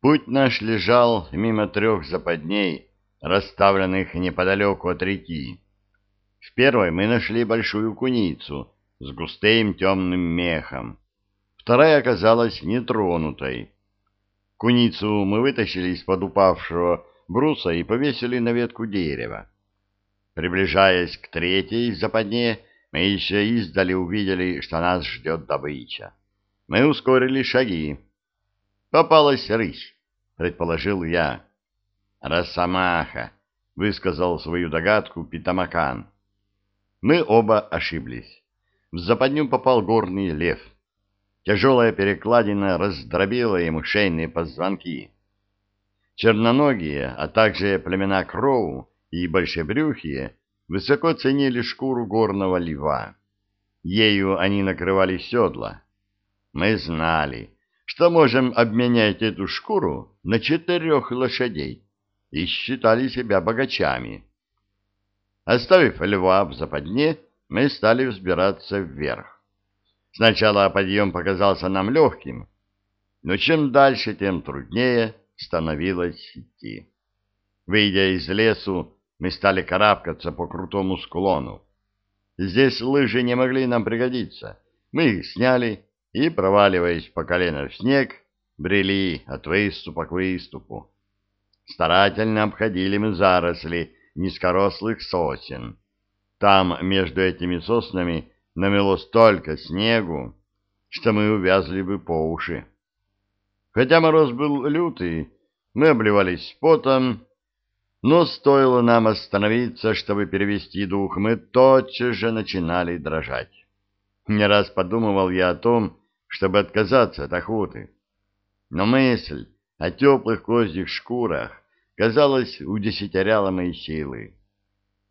Путь наш лежал мимо трех западней, расставленных неподалеку от реки. В первой мы нашли большую куницу с густым темным мехом. Вторая оказалась нетронутой. Куницу мы вытащили из-под упавшего бруса и повесили на ветку дерева. Приближаясь к третьей западне, мы еще издали увидели, что нас ждет добыча. Мы ускорили шаги. Попалась рысь, предположил я. Росомаха, высказал свою догадку Питамакан. Мы оба ошиблись. В западню попал горный лев. Тяжелая перекладина раздробила ему шейные позвонки. Черноногие, а также племена Кроу и Большебрюхие высоко ценили шкуру горного льва. Ею они накрывали седла. Мы знали, что можем обменять эту шкуру на четырех лошадей и считали себя богачами. Оставив льва в западне, мы стали взбираться вверх. Сначала подъем показался нам легким, но чем дальше, тем труднее становилось идти. Выйдя из лесу, мы стали карабкаться по крутому склону. Здесь лыжи не могли нам пригодиться. Мы их сняли и, проваливаясь по колено в снег, брели от выступа к выступу. Старательно обходили мы заросли низкорослых сосен. Там между этими соснами намело столько снегу, что мы увязли бы по уши. Хотя мороз был лютый, мы обливались потом, но стоило нам остановиться, чтобы перевести дух, мы тотчас же начинали дрожать. Не раз подумывал я о том, чтобы отказаться от охоты. Но мысль о теплых козьих шкурах, казалось, удесятеряла мои силы.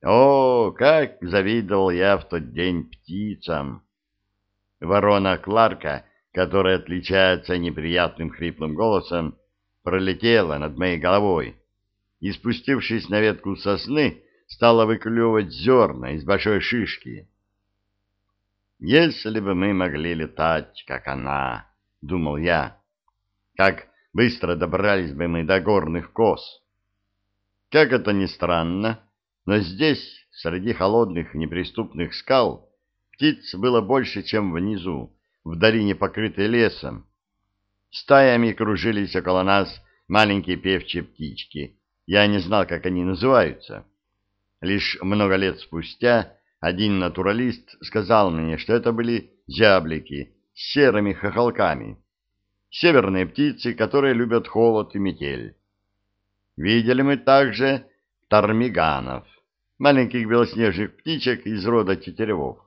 О, как завидовал я в тот день птицам! Ворона Кларка, которая отличается неприятным хриплым голосом, пролетела над моей головой и, спустившись на ветку сосны, стала выклевывать зерна из большой шишки. «Если бы мы могли летать, как она», — думал я, — «как быстро добрались бы мы до горных коз». Как это ни странно, но здесь, среди холодных неприступных скал, птиц было больше, чем внизу, в долине, покрытой лесом. Стаями кружились около нас маленькие певчие птички — я не знал, как они называются. Лишь много лет спустя один натуралист сказал мне, что это были зяблики с серыми хохолками, северные птицы, которые любят холод и метель. Видели мы также тармиганов, маленьких белоснежных птичек из рода тетеревов.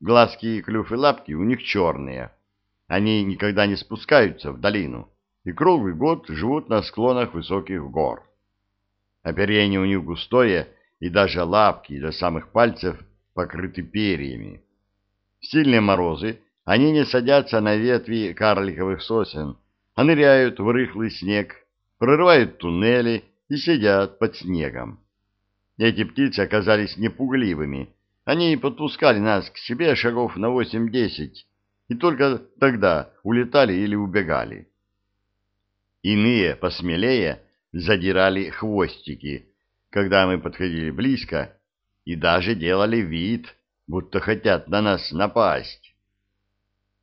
Глазки, клюв и лапки у них черные. Они никогда не спускаются в долину и круглый год живут на склонах высоких гор. Оперение у них густое, и даже лапки до самых пальцев покрыты перьями. В сильные морозы они не садятся на ветви карликовых сосен, а ныряют в рыхлый снег, прорывают туннели и сидят под снегом. Эти птицы оказались непугливыми. Они подпускали нас к себе шагов на восемь-десять, и только тогда улетали или убегали. Иные, посмелее, задирали хвостики, когда мы подходили близко, и даже делали вид, будто хотят на нас напасть.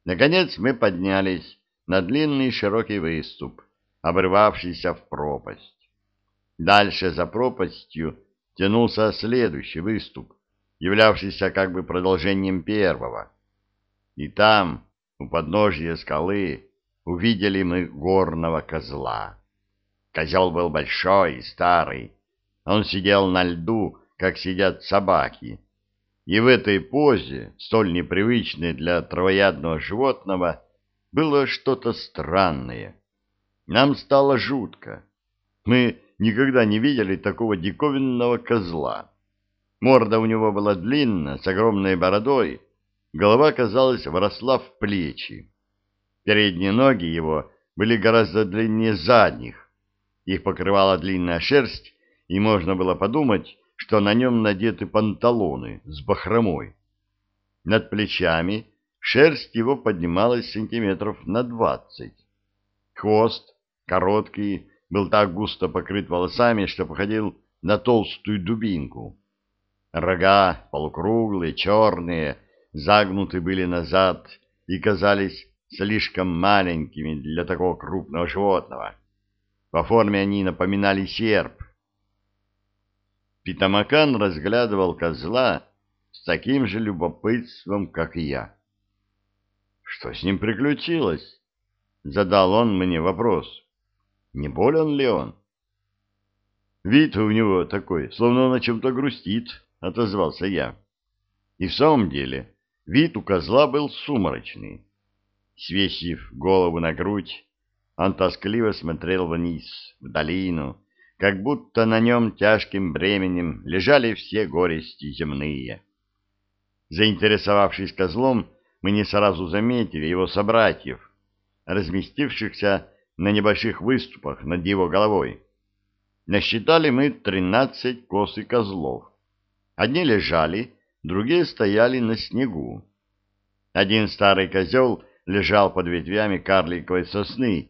Наконец мы поднялись на длинный широкий выступ, обрывавшийся в пропасть. Дальше за пропастью тянулся следующий выступ, являвшийся как бы продолжением первого. И там, у подножья скалы, увидели мы горного козла. Козел был большой и старый. Он сидел на льду, как сидят собаки. И в этой позе, столь непривычной для травоядного животного, было что-то странное. Нам стало жутко. Мы никогда не видели такого диковинного козла. Морда у него была длинная, с огромной бородой, голова, казалось, вросла в плечи. Передние ноги его были гораздо длиннее задних, их покрывала длинная шерсть, и можно было подумать, что на нем надеты панталоны с бахромой. Над плечами шерсть его поднималась сантиметров на двадцать. Хвост, короткий, был так густо покрыт волосами, что походил на толстую дубинку. Рога, полукруглые, черные, загнуты были назад и казались слишком маленькими для такого крупного животного. По форме они напоминали серп. Питамакан разглядывал козла с таким же любопытством, как и я. «Что с ним приключилось?» — задал он мне вопрос. «Не болен ли он?» «Вид у него такой, словно он о чем-то грустит», — отозвался я. И в самом деле вид у козла был сумрачный. Свесив голову на грудь, он тоскливо смотрел вниз, в долину, как будто на нем тяжким бременем лежали все горести земные. Заинтересовавшись козлом, мы не сразу заметили его собратьев, разместившихся на небольших выступах над его головой. Насчитали мы тринадцать коз и козлов. Одни лежали, другие стояли на снегу. Один старый козел лежал под ветвями карликовой сосны,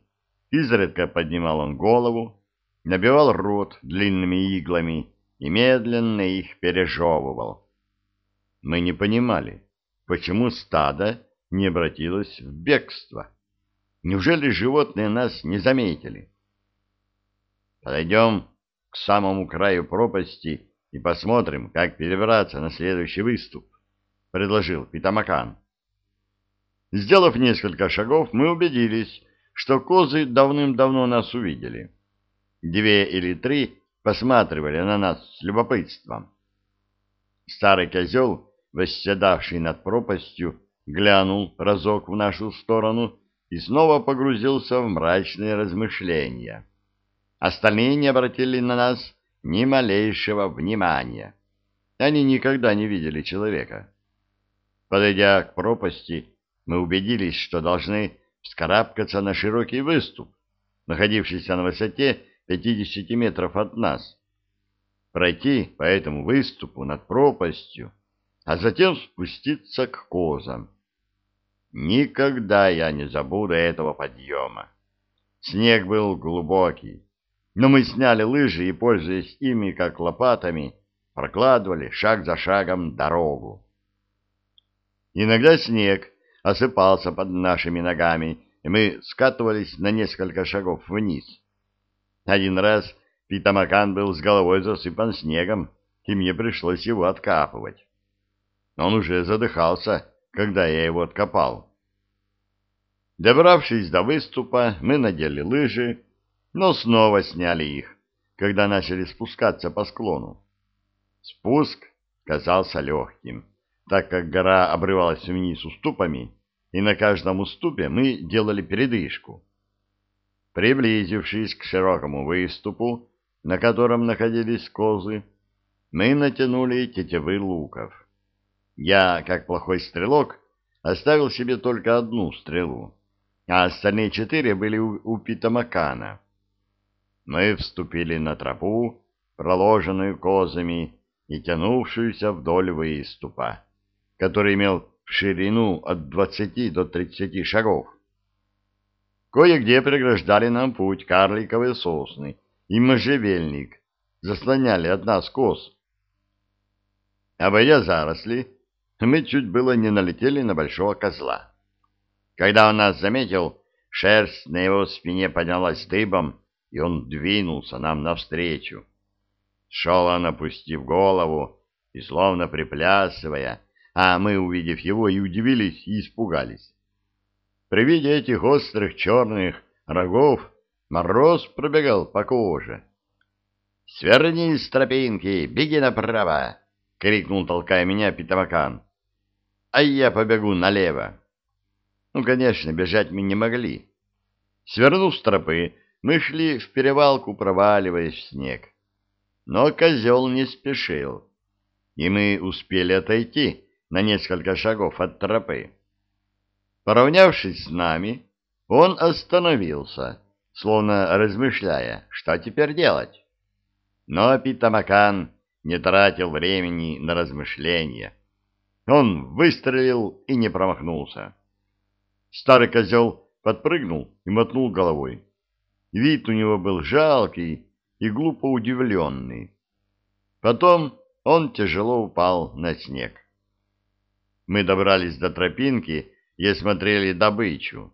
изредка поднимал он голову, набивал рот длинными иглами и медленно их пережевывал. Мы не понимали, почему стадо не обратилось в бегство. Неужели животные нас не заметили? Подойдем к самому краю пропасти и посмотрим, как перебраться на следующий выступ, — предложил Питамакан. Сделав несколько шагов, мы убедились, что козы давным-давно нас увидели. Две или три посматривали на нас с любопытством. Старый козел, восседавший над пропастью, глянул разок в нашу сторону и снова погрузился в мрачные размышления. Остальные не обратили на нас ни малейшего внимания. Они никогда не видели человека. Подойдя к пропасти, мы убедились, что должны вскарабкаться на широкий выступ, находившийся на высоте 50 метров от нас, пройти по этому выступу над пропастью, а затем спуститься к козам. Никогда я не забуду этого подъема. Снег был глубокий, но мы сняли лыжи и, пользуясь ими как лопатами, прокладывали шаг за шагом дорогу. Иногда снег осыпался под нашими ногами, и мы скатывались на несколько шагов вниз. Один раз Питамакан был с головой засыпан снегом, и мне пришлось его откапывать. Он уже задыхался, когда я его откопал. Добравшись до выступа, мы надели лыжи, но снова сняли их, когда начали спускаться по склону. Спуск казался легким, так как гора обрывалась вниз уступами, и на каждом уступе мы делали передышку. Приблизившись к широкому выступу, на котором находились козы, мы натянули тетивы луков. Я, как плохой стрелок, оставил себе только одну стрелу, а остальные четыре были у, Питамакана. Мы вступили на тропу, проложенную козами и тянувшуюся вдоль выступа, который имел ширину от двадцати до тридцати шагов. Кое-где преграждали нам путь карликовые сосны и можжевельник, заслоняли от нас коз. Обойдя заросли, мы чуть было не налетели на большого козла. Когда он нас заметил, шерсть на его спине поднялась дыбом, и он двинулся нам навстречу. Шел он, опустив голову и словно приплясывая, а мы, увидев его, и удивились, и испугались. При виде этих острых черных рогов мороз пробегал по коже. — Сверни с тропинки, беги направо! — крикнул, толкая меня, Питамакан. — А я побегу налево. Ну, конечно, бежать мы не могли. Свернув с тропы, мы шли в перевалку, проваливаясь в снег. Но козел не спешил, и мы успели отойти на несколько шагов от тропы. Поравнявшись с нами, он остановился, словно размышляя, что теперь делать. Но Питамакан не тратил времени на размышления. Он выстрелил и не промахнулся. Старый козел подпрыгнул и мотнул головой. вид у него был жалкий и глупо удивленный. Потом он тяжело упал на снег. Мы добрались до тропинки и осмотрели добычу.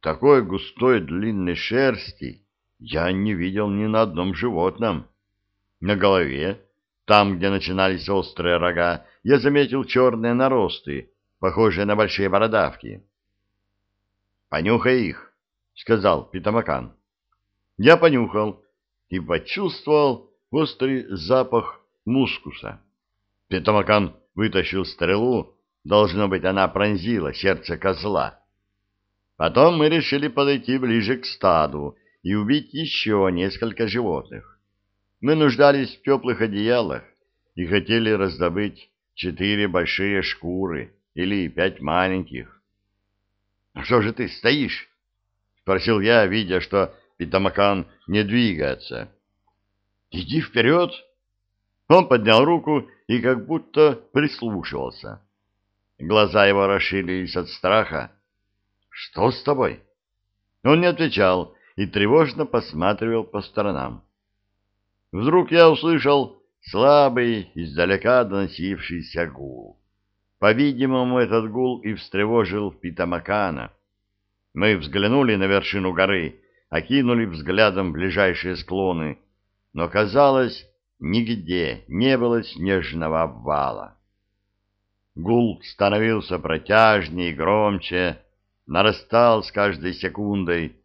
Такой густой длинной шерсти я не видел ни на одном животном. На голове, там, где начинались острые рога, я заметил черные наросты, похожие на большие бородавки. «Понюхай их», — сказал Питамакан. Я понюхал и почувствовал острый запах мускуса. Питамакан вытащил стрелу, должно быть, она пронзила сердце козла. Потом мы решили подойти ближе к стаду и убить еще несколько животных. Мы нуждались в теплых одеялах и хотели раздобыть четыре большие шкуры или пять маленьких. — Что же ты стоишь? — спросил я, видя, что Питамакан не двигается. — Иди вперед! Он поднял руку и как будто прислушивался. Глаза его расширились от страха. «Что с тобой?» Он не отвечал и тревожно посматривал по сторонам. Вдруг я услышал слабый, издалека доносившийся гул. По-видимому, этот гул и встревожил Питамакана. Мы взглянули на вершину горы, окинули взглядом ближайшие склоны, но, казалось, нигде не было снежного обвала. Гул становился протяжнее и громче, нарастал с каждой секундой,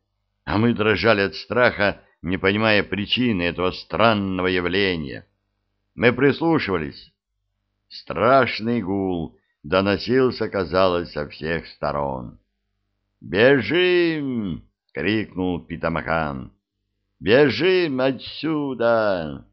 а мы дрожали от страха, не понимая причины этого странного явления. Мы прислушивались. Страшный гул доносился, казалось, со всех сторон. «Бежим!» — крикнул Питамахан. «Бежим отсюда!»